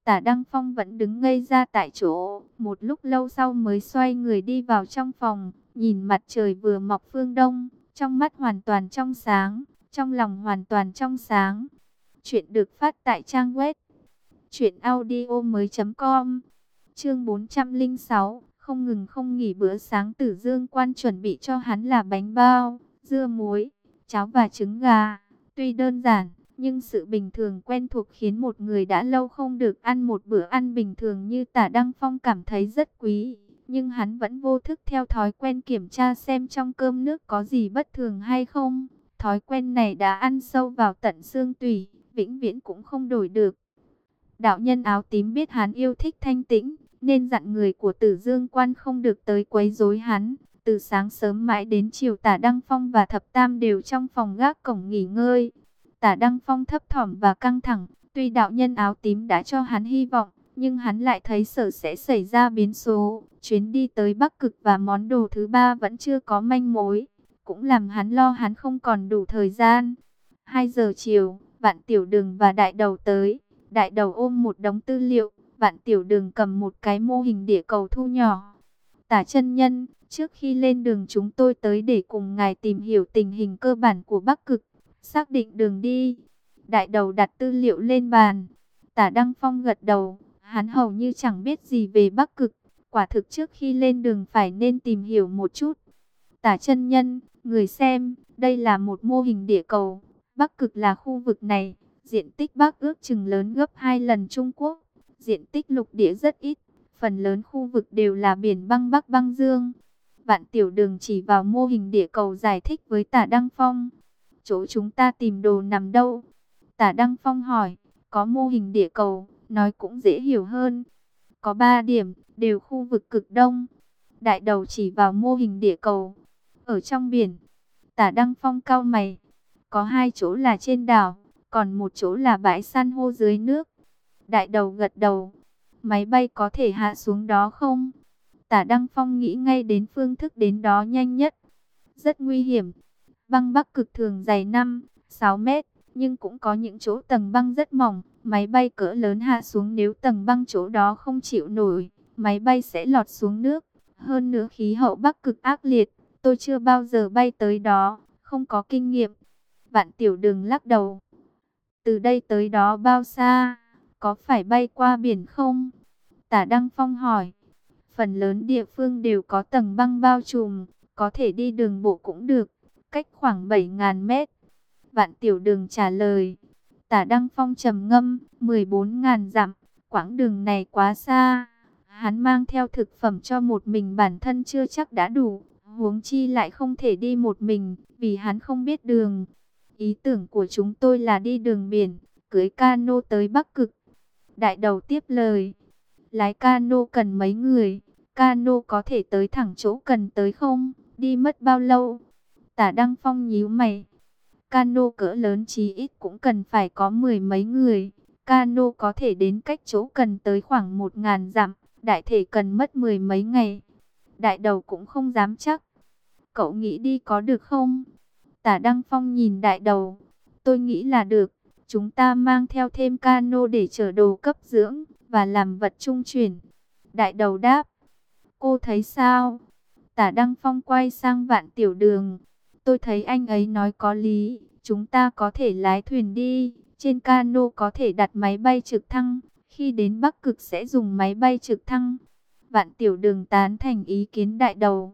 Tả Đăng Phong vẫn đứng ngây ra tại chỗ, một lúc lâu sau mới xoay người đi vào trong phòng, nhìn mặt trời vừa mọc phương đông, trong mắt hoàn toàn trong sáng, trong lòng hoàn toàn trong sáng. Chuyện được phát tại trang web truyệnaudiomoi.com. Chương 406, không ngừng không nghỉ bữa sáng Tử Dương Quan chuẩn bị cho hắn là bánh bao, dưa muối, cháo và trứng gà. Tuy đơn giản, nhưng sự bình thường quen thuộc khiến một người đã lâu không được ăn một bữa ăn bình thường như tả Đăng Phong cảm thấy rất quý. Nhưng hắn vẫn vô thức theo thói quen kiểm tra xem trong cơm nước có gì bất thường hay không. Thói quen này đã ăn sâu vào tận xương tủy, vĩnh viễn cũng không đổi được. Đạo nhân áo tím biết hắn yêu thích thanh tĩnh, nên dặn người của tử dương quan không được tới quấy rối hắn. Từ sáng sớm mãi đến chiều tả Đăng Phong và Thập Tam đều trong phòng gác cổng nghỉ ngơi. Tả Đăng Phong thấp thỏm và căng thẳng, tuy đạo nhân áo tím đã cho hắn hy vọng, nhưng hắn lại thấy sợ sẽ xảy ra biến số. Chuyến đi tới Bắc Cực và món đồ thứ ba vẫn chưa có manh mối, cũng làm hắn lo hắn không còn đủ thời gian. 2 giờ chiều, Vạn Tiểu Đường và Đại Đầu tới, Đại Đầu ôm một đống tư liệu, Vạn Tiểu Đường cầm một cái mô hình địa cầu thu nhỏ. Tả chân nhân, trước khi lên đường chúng tôi tới để cùng ngài tìm hiểu tình hình cơ bản của Bắc Cực, xác định đường đi. Đại đầu đặt tư liệu lên bàn. Tả Đăng Phong gật đầu, hắn hầu như chẳng biết gì về Bắc Cực. Quả thực trước khi lên đường phải nên tìm hiểu một chút. Tả chân nhân, người xem, đây là một mô hình địa cầu. Bắc Cực là khu vực này, diện tích Bắc ước chừng lớn gấp 2 lần Trung Quốc. Diện tích lục địa rất ít, phần lớn khu vực đều là biển băng Bắc băng Dương. Vạn tiểu đường chỉ vào mô hình địa cầu giải thích với tả Đăng Phong. Chỗ chúng ta tìm đồ nằm đâu? Tả Đăng Phong hỏi, có mô hình địa cầu, nói cũng dễ hiểu hơn. Có 3 điểm, đều khu vực cực đông. Đại đầu chỉ vào mô hình địa cầu, ở trong biển. Tả Đăng Phong cao mày, có hai chỗ là trên đảo, còn một chỗ là bãi san hô dưới nước. Đại đầu gật đầu, máy bay có thể hạ xuống đó không? Tả Đăng Phong nghĩ ngay đến phương thức đến đó nhanh nhất. Rất nguy hiểm. Băng bắc cực thường dày 5, 6 mét, nhưng cũng có những chỗ tầng băng rất mỏng. Máy bay cỡ lớn hạ xuống nếu tầng băng chỗ đó không chịu nổi, máy bay sẽ lọt xuống nước. Hơn nữa khí hậu bắc cực ác liệt, tôi chưa bao giờ bay tới đó, không có kinh nghiệm. Vạn tiểu đường lắc đầu. Từ đây tới đó bao xa? Có phải bay qua biển không? Tả Đăng Phong hỏi. Phần lớn địa phương đều có tầng băng bao trùm, có thể đi đường bộ cũng được, cách khoảng 7.000 mét. Vạn tiểu đường trả lời. Tả Đăng Phong trầm ngâm, 14.000 dặm, quãng đường này quá xa. Hắn mang theo thực phẩm cho một mình bản thân chưa chắc đã đủ, huống chi lại không thể đi một mình, vì hắn không biết đường. Ý tưởng của chúng tôi là đi đường biển, cưới cano tới Bắc Cực. Đại đầu tiếp lời, lái cano cần mấy người, cano có thể tới thẳng chỗ cần tới không, đi mất bao lâu? Tả Đăng Phong nhíu mày, cano cỡ lớn chí ít cũng cần phải có mười mấy người, cano có thể đến cách chỗ cần tới khoảng một ngàn dặm, đại thể cần mất mười mấy ngày. Đại đầu cũng không dám chắc. Cậu nghĩ đi có được không? Tả Đăng Phong nhìn đại đầu. Tôi nghĩ là được. Chúng ta mang theo thêm cano để chở đồ cấp dưỡng và làm vật trung chuyển. Đại đầu đáp. Cô thấy sao? Tả Đăng Phong quay sang vạn tiểu đường. Tôi thấy anh ấy nói có lý. Chúng ta có thể lái thuyền đi. Trên cano có thể đặt máy bay trực thăng. Khi đến Bắc Cực sẽ dùng máy bay trực thăng. Vạn tiểu đường tán thành ý kiến đại đầu.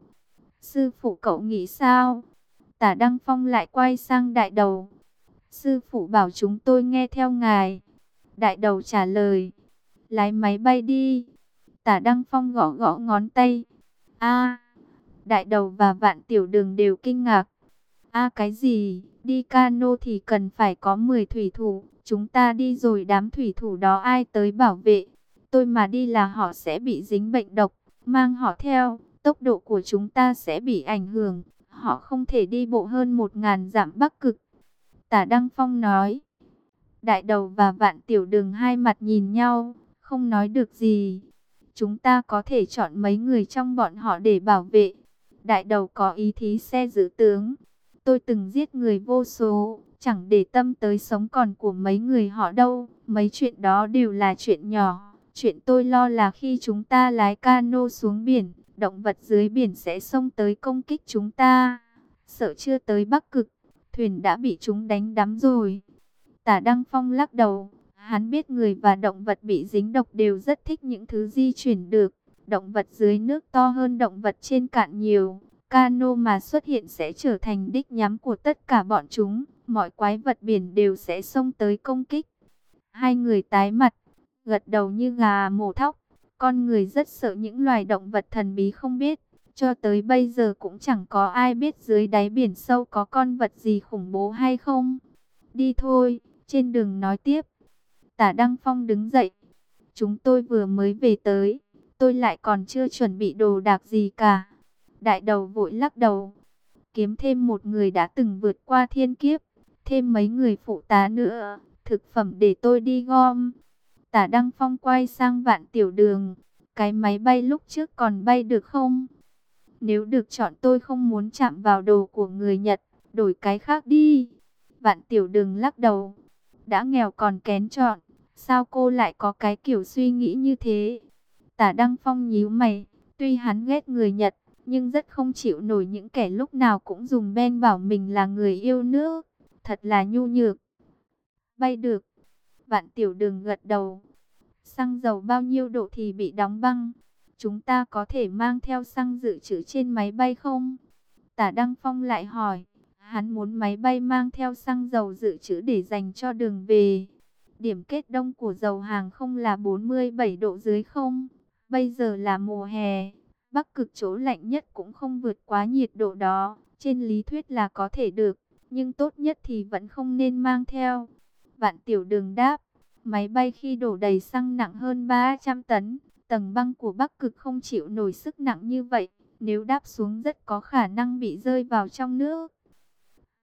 Sư phụ cậu nghĩ sao? Tả Đăng Phong lại quay sang đại đầu. Sư phụ bảo chúng tôi nghe theo ngài. Đại đầu trả lời. Lái máy bay đi. Tả Đăng Phong gõ gõ ngón tay. a đại đầu và vạn tiểu đường đều kinh ngạc. a cái gì? Đi cano thì cần phải có 10 thủy thủ. Chúng ta đi rồi đám thủy thủ đó ai tới bảo vệ. Tôi mà đi là họ sẽ bị dính bệnh độc. Mang họ theo, tốc độ của chúng ta sẽ bị ảnh hưởng. Họ không thể đi bộ hơn một ngàn dặm bắc cực. Tả Đăng Phong nói. Đại đầu và vạn tiểu đường hai mặt nhìn nhau, không nói được gì. Chúng ta có thể chọn mấy người trong bọn họ để bảo vệ. Đại đầu có ý thí xe giữ tướng. Tôi từng giết người vô số, chẳng để tâm tới sống còn của mấy người họ đâu. Mấy chuyện đó đều là chuyện nhỏ. Chuyện tôi lo là khi chúng ta lái cano xuống biển, động vật dưới biển sẽ xông tới công kích chúng ta. Sợ chưa tới Bắc Cực, thuyền đã bị chúng đánh đắm rồi. Tả Đăng Phong lắc đầu, hắn biết người và động vật bị dính độc đều rất thích những thứ di chuyển được. Động vật dưới nước to hơn động vật trên cạn nhiều. Cano mà xuất hiện sẽ trở thành đích nhắm của tất cả bọn chúng. Mọi quái vật biển đều sẽ xông tới công kích. Hai người tái mặt, gật đầu như gà mổ thóc. Con người rất sợ những loài động vật thần bí không biết. Cho tới bây giờ cũng chẳng có ai biết dưới đáy biển sâu có con vật gì khủng bố hay không. Đi thôi, trên đường nói tiếp. Tả Đăng Phong đứng dậy. Chúng tôi vừa mới về tới. Tôi lại còn chưa chuẩn bị đồ đạc gì cả. Đại đầu vội lắc đầu. Kiếm thêm một người đã từng vượt qua thiên kiếp. thêm mấy người phụ tá nữa, thực phẩm để tôi đi gom. Tả Đăng Phong quay sang vạn tiểu đường, cái máy bay lúc trước còn bay được không? Nếu được chọn tôi không muốn chạm vào đồ của người Nhật, đổi cái khác đi. Vạn tiểu đường lắc đầu, đã nghèo còn kén chọn, sao cô lại có cái kiểu suy nghĩ như thế? Tả Đăng Phong nhíu mày, tuy hắn ghét người Nhật, nhưng rất không chịu nổi những kẻ lúc nào cũng dùng ben bảo mình là người yêu nước, thật là nhu nhược. Bay được, vạn tiểu đường gật đầu, xăng dầu bao nhiêu độ thì bị đóng băng, chúng ta có thể mang theo xăng dự trữ trên máy bay không? Tả Đăng Phong lại hỏi, hắn muốn máy bay mang theo xăng dầu dự trữ để dành cho đường về. Điểm kết đông của dầu hàng không là 47 độ dưới không? Bây giờ là mùa hè, bắc cực chỗ lạnh nhất cũng không vượt quá nhiệt độ đó. Trên lý thuyết là có thể được, nhưng tốt nhất thì vẫn không nên mang theo. Vạn tiểu đường đáp, máy bay khi đổ đầy xăng nặng hơn 300 tấn, tầng băng của bắc cực không chịu nổi sức nặng như vậy. Nếu đáp xuống rất có khả năng bị rơi vào trong nước.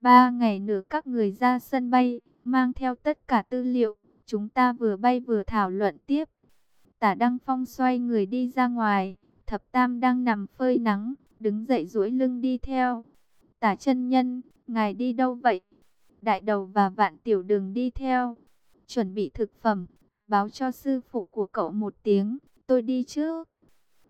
Ba ngày nữa các người ra sân bay, mang theo tất cả tư liệu. Chúng ta vừa bay vừa thảo luận tiếp. Tả Đăng Phong xoay người đi ra ngoài. Thập Tam đang nằm phơi nắng, đứng dậy duỗi lưng đi theo. Tả chân nhân, ngài đi đâu vậy? Đại đầu và vạn tiểu đường đi theo. Chuẩn bị thực phẩm, báo cho sư phụ của cậu một tiếng, tôi đi trước.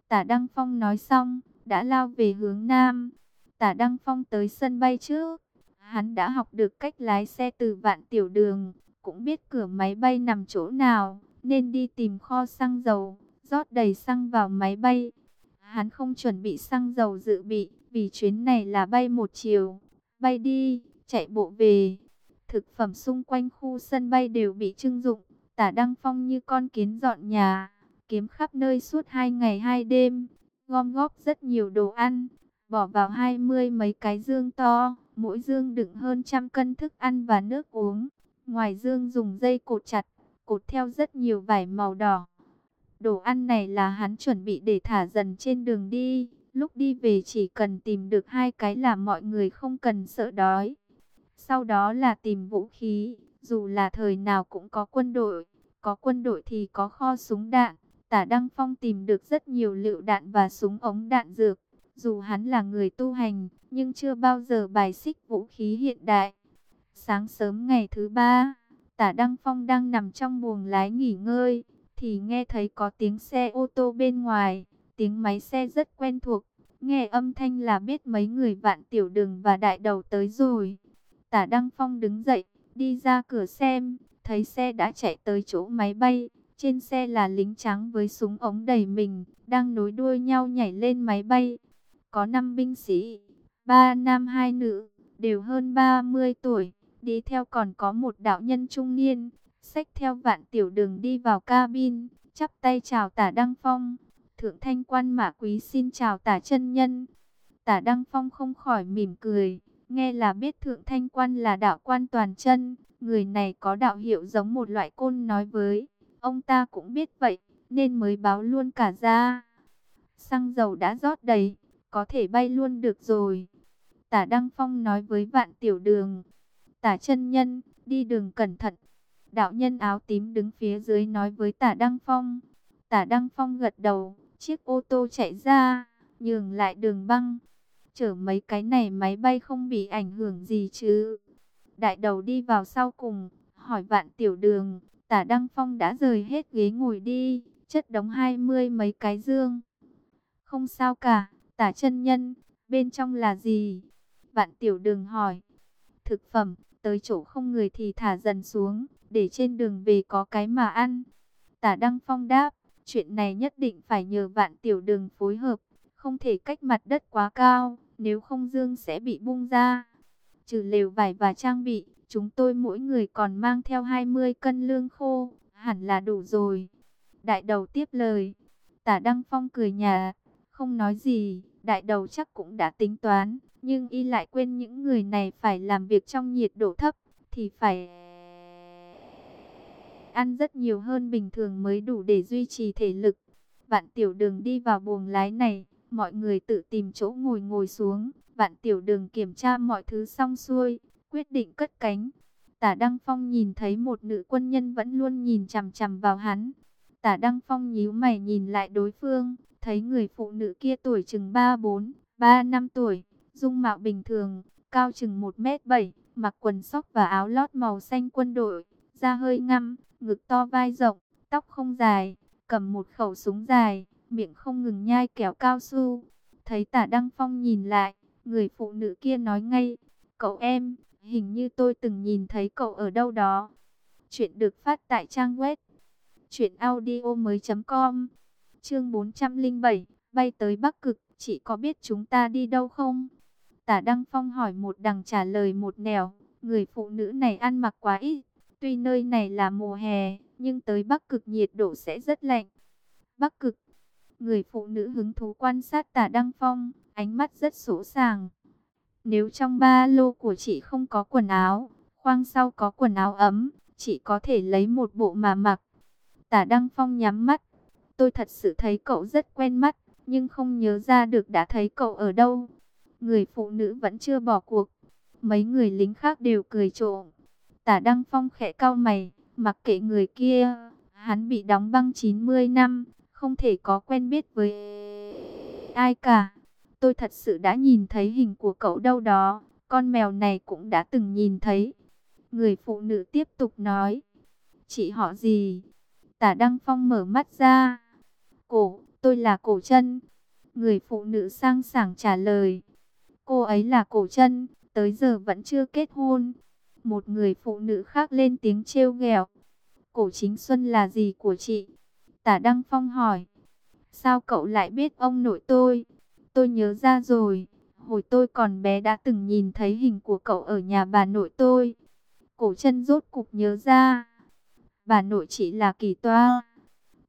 Tả Đăng Phong nói xong, đã lao về hướng Nam. Tả Đăng Phong tới sân bay trước. Hắn đã học được cách lái xe từ vạn tiểu đường, cũng biết cửa máy bay nằm chỗ nào, nên đi tìm kho xăng dầu, rót đầy xăng vào máy bay. Hắn không chuẩn bị xăng dầu dự bị, vì chuyến này là bay một chiều. Bay đi, chạy bộ về. Thực phẩm xung quanh khu sân bay đều bị trưng dụng, tả Đăng Phong như con kiến dọn nhà, kiếm khắp nơi suốt hai ngày hai đêm, gom góp rất nhiều đồ ăn, bỏ vào hai mươi mấy cái dương to, mỗi dương đựng hơn trăm cân thức ăn và nước uống. Ngoài dương dùng dây cột chặt, cột theo rất nhiều vải màu đỏ. Đồ ăn này là hắn chuẩn bị để thả dần trên đường đi. Lúc đi về chỉ cần tìm được hai cái là mọi người không cần sợ đói. Sau đó là tìm vũ khí, dù là thời nào cũng có quân đội. Có quân đội thì có kho súng đạn. Tả Đăng Phong tìm được rất nhiều lựu đạn và súng ống đạn dược. Dù hắn là người tu hành, nhưng chưa bao giờ bài xích vũ khí hiện đại. Sáng sớm ngày thứ ba, tả Đăng Phong đang nằm trong buồng lái nghỉ ngơi, thì nghe thấy có tiếng xe ô tô bên ngoài, tiếng máy xe rất quen thuộc. Nghe âm thanh là biết mấy người vạn tiểu đường và đại đầu tới rồi. Tả Đăng Phong đứng dậy, đi ra cửa xem, thấy xe đã chạy tới chỗ máy bay. Trên xe là lính trắng với súng ống đầy mình, đang nối đuôi nhau nhảy lên máy bay. Có 5 binh sĩ, 3 nam 2 nữ, đều hơn 30 tuổi. Đi theo còn có một đạo nhân trung niên, xách theo vạn tiểu đường đi vào cabin, chắp tay chào tả Đăng Phong. Thượng thanh quan mã quý xin chào tả chân nhân. Tả Đăng Phong không khỏi mỉm cười, nghe là biết thượng thanh quan là đạo quan toàn chân. Người này có đạo hiệu giống một loại côn nói với, ông ta cũng biết vậy, nên mới báo luôn cả ra. Xăng dầu đã rót đầy, có thể bay luôn được rồi. Tả Đăng Phong nói với vạn tiểu đường. Tả chân nhân, đi đường cẩn thận. Đạo nhân áo tím đứng phía dưới nói với tả Đăng Phong. Tả Đăng Phong gật đầu, chiếc ô tô chạy ra, nhường lại đường băng. Chở mấy cái này máy bay không bị ảnh hưởng gì chứ. Đại đầu đi vào sau cùng, hỏi vạn tiểu đường. Tả Đăng Phong đã rời hết ghế ngồi đi, chất đóng hai mươi mấy cái dương. Không sao cả, tả chân nhân, bên trong là gì? Vạn tiểu đường hỏi. Thực phẩm, tới chỗ không người thì thả dần xuống, để trên đường về có cái mà ăn. Tả Đăng Phong đáp, chuyện này nhất định phải nhờ vạn tiểu đường phối hợp, không thể cách mặt đất quá cao, nếu không dương sẽ bị bung ra. Trừ lều vải và trang bị, chúng tôi mỗi người còn mang theo 20 cân lương khô, hẳn là đủ rồi. Đại đầu tiếp lời, tả Đăng Phong cười nhà, không nói gì, đại đầu chắc cũng đã tính toán, nhưng y lại quên những người này phải làm việc trong nhiệt độ thấp, thì phải ăn rất nhiều hơn bình thường mới đủ để duy trì thể lực. Vạn tiểu đường đi vào buồng lái này, mọi người tự tìm chỗ ngồi ngồi xuống. Vạn tiểu đường kiểm tra mọi thứ xong xuôi, quyết định cất cánh. Tả Đăng Phong nhìn thấy một nữ quân nhân vẫn luôn nhìn chằm chằm vào hắn. Tả Đăng Phong nhíu mày nhìn lại đối phương, thấy người phụ nữ kia tuổi chừng 3-4, 3 năm tuổi, dung mạo bình thường, cao chừng 1m7, mặc quần sóc và áo lót màu xanh quân đội, da hơi ngăm, ngực to vai rộng, tóc không dài, cầm một khẩu súng dài, miệng không ngừng nhai kéo cao su. Thấy tả Đăng Phong nhìn lại, người phụ nữ kia nói ngay, cậu em, hình như tôi từng nhìn thấy cậu ở đâu đó. Chuyện được phát tại trang web chuyểnaudio.com Chương 407, bay tới Bắc Cực, chị có biết chúng ta đi đâu không? Tả Đăng Phong hỏi một đằng trả lời một nẻo, người phụ nữ này ăn mặc quá ít, tuy nơi này là mùa hè, nhưng tới Bắc Cực nhiệt độ sẽ rất lạnh. Bắc Cực, người phụ nữ hứng thú quan sát Tả Đăng Phong, ánh mắt rất sổ sàng. Nếu trong ba lô của chị không có quần áo, khoang sau có quần áo ấm, chị có thể lấy một bộ mà mặc. Tả Đăng Phong nhắm mắt. Tôi thật sự thấy cậu rất quen mắt, nhưng không nhớ ra được đã thấy cậu ở đâu. Người phụ nữ vẫn chưa bỏ cuộc. Mấy người lính khác đều cười trộm. Tả Đăng Phong khẽ cau mày, mặc kệ người kia. Hắn bị đóng băng 90 năm, không thể có quen biết với ai cả. Tôi thật sự đã nhìn thấy hình của cậu đâu đó. Con mèo này cũng đã từng nhìn thấy. Người phụ nữ tiếp tục nói. Chị họ gì? Tả Đăng Phong mở mắt ra. Cổ, tôi là cổ chân. Người phụ nữ sang sảng trả lời. Cô ấy là cổ chân, tới giờ vẫn chưa kết hôn. Một người phụ nữ khác lên tiếng trêu ghẹo. Cổ chính xuân là gì của chị? Tả Đăng Phong hỏi. Sao cậu lại biết ông nội tôi? Tôi nhớ ra rồi. Hồi tôi còn bé đã từng nhìn thấy hình của cậu ở nhà bà nội tôi. Cổ chân rốt cục nhớ ra bà nội chỉ là kỳ toa.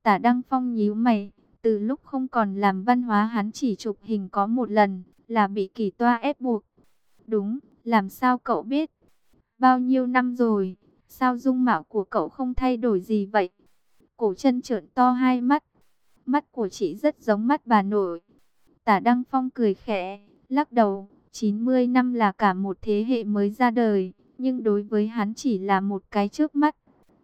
Tả Đăng Phong nhíu mày, từ lúc không còn làm văn hóa hắn chỉ chụp hình có một lần, là bị kỳ toa ép buộc. Đúng, làm sao cậu biết? Bao nhiêu năm rồi, sao dung mạo của cậu không thay đổi gì vậy? Cổ chân trợn to hai mắt, mắt của chị rất giống mắt bà nội. Tả Đăng Phong cười khẽ, lắc đầu, 90 năm là cả một thế hệ mới ra đời, nhưng đối với hắn chỉ là một cái trước mắt.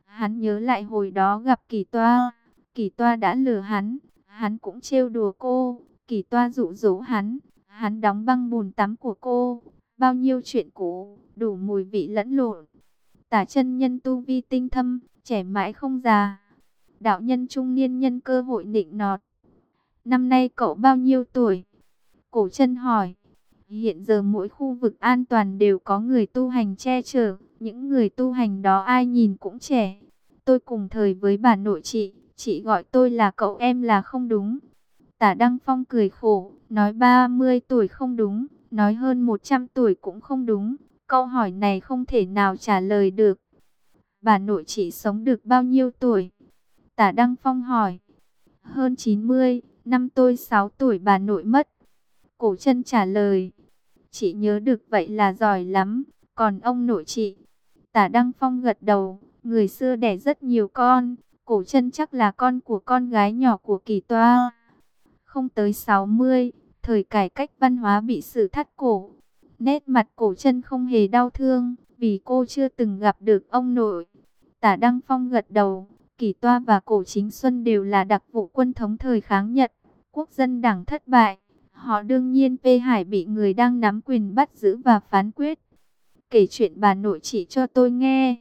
Hắn nhớ lại hồi đó gặp kỳ toa, kỳ toa đã lừa hắn, hắn cũng trêu đùa cô, kỳ toa dụ dỗ hắn, hắn đóng băng bùn tắm của cô, bao nhiêu chuyện cũ, đủ mùi vị lẫn lộn. Tả chân nhân tu vi tinh thâm, trẻ mãi không già. Đạo nhân trung niên nhân cơ hội nịnh nọt. Năm nay cậu bao nhiêu tuổi? Cổ chân hỏi. Hiện giờ mỗi khu vực an toàn đều có người tu hành che chở. Những người tu hành đó ai nhìn cũng trẻ. Tôi cùng thời với bà nội chị, chị gọi tôi là cậu em là không đúng. Tả Đăng Phong cười khổ, nói 30 tuổi không đúng, nói hơn 100 tuổi cũng không đúng. Câu hỏi này không thể nào trả lời được. Bà nội chị sống được bao nhiêu tuổi? Tả Đăng Phong hỏi. Hơn 90, năm tôi 6 tuổi bà nội mất. Cổ chân trả lời. Chị nhớ được vậy là giỏi lắm, còn ông nội chị? Tả Đăng Phong gật đầu, Người xưa đẻ rất nhiều con, cổ chân chắc là con của con gái nhỏ của kỳ toa. Không tới 60, thời cải cách văn hóa bị sự thắt cổ. Nét mặt cổ chân không hề đau thương, vì cô chưa từng gặp được ông nội. Tả Đăng Phong gật đầu, kỳ toa và cổ chính xuân đều là đặc vụ quân thống thời kháng Nhật. Quốc dân đảng thất bại, họ đương nhiên Pê Hải bị người đang nắm quyền bắt giữ và phán quyết. Kể chuyện bà nội chỉ cho tôi nghe.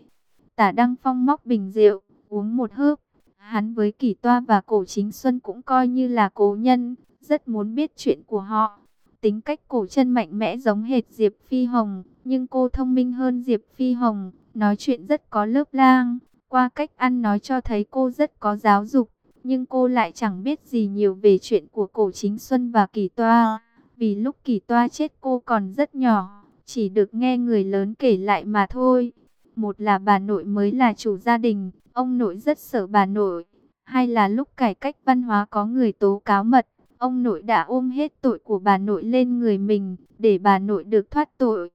Tả Đăng Phong móc bình rượu, uống một hớp. Hắn với Kỳ Toa và Cổ Chính Xuân cũng coi như là cố nhân, rất muốn biết chuyện của họ. Tính cách cổ chân mạnh mẽ giống hệt Diệp Phi Hồng, nhưng cô thông minh hơn Diệp Phi Hồng, nói chuyện rất có lớp lang. Qua cách ăn nói cho thấy cô rất có giáo dục, nhưng cô lại chẳng biết gì nhiều về chuyện của Cổ Chính Xuân và Kỳ Toa. Vì lúc Kỳ Toa chết cô còn rất nhỏ, chỉ được nghe người lớn kể lại mà thôi. Một là bà nội mới là chủ gia đình, ông nội rất sợ bà nội. Hai là lúc cải cách văn hóa có người tố cáo mật, ông nội đã ôm hết tội của bà nội lên người mình, để bà nội được thoát tội.